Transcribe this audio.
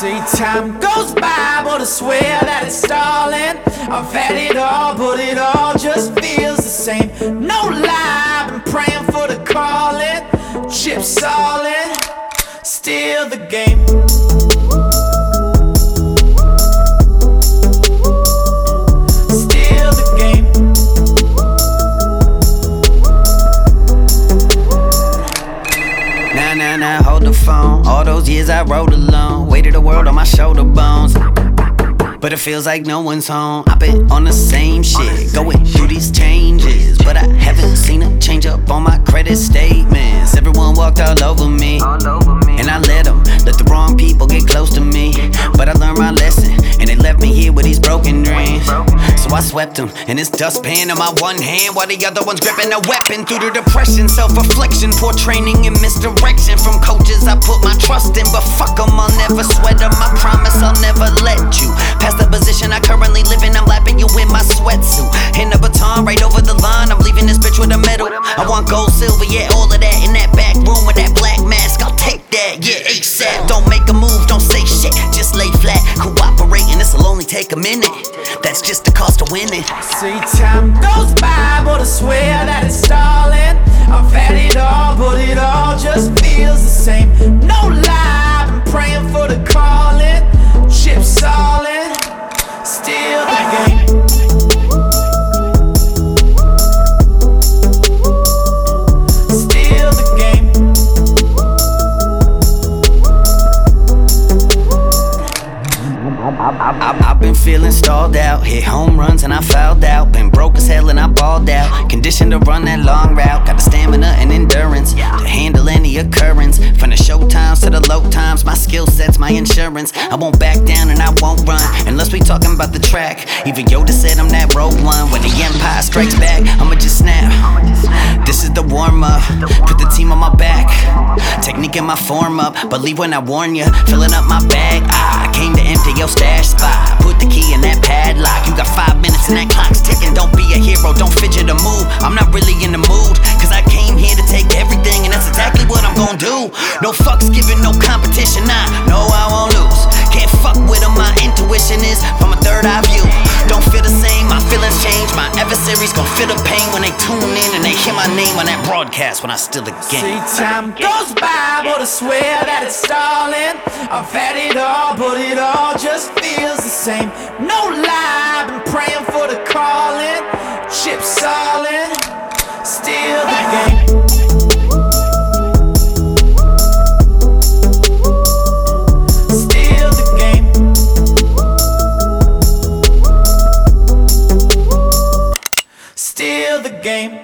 time goes by, but I swear that it's stalling. I've had it all, but it all just feels the same. No lie, I've been praying for the calling. Chip solid, still the game. Nah, nah, nah, hold the phone. All those years I rode alone, weighted the world on my shoulder bones. But it feels like no one's home. I've been on the same shit, going through these changes. But I haven't seen a change up on my credit statements. Everyone walked all over me, I swept them in this dustpan in my one hand, while the other one's gripping a weapon. Through the depression, self reflection, poor training, and misdirection from coaches I put my trust in. But fuck That's just the cost of winning. See, time goes by, but I swear that it's stalling. I've had it all, but it all just feels the same. No I've been feeling stalled out. Hit home runs and I fouled out. Been broke as hell and I balled out. Conditioned to run that long route. Got the stamina and endurance to handle any occurrence. From the show times to the low times, my skill set's my insurance. I won't back down and I won't run unless we talking about the track. Even Yoda said I'm that rogue one. When the empire strikes back, I'ma just snap. This is the warm up. Put the team on my back. In my form up. Believe when I warn you. Filling up my bag. Ah, I came to empty your stash spot. Put the key in that padlock. You got five minutes and that clock's ticking. Don't be a hero, don't fidget or move. I'm not really in the mood. Cause I came here to take everything, and that's exactly what I'm gonna do. No fucks given, no competition. Nah, no, I won't feel when they tune in and they hear my name on that broadcast when I still the See, time goes by, but I swear that it's stalling. I've had it all, but it all just feels the same. No lie, I've been praying for the calling. Chips solid. game.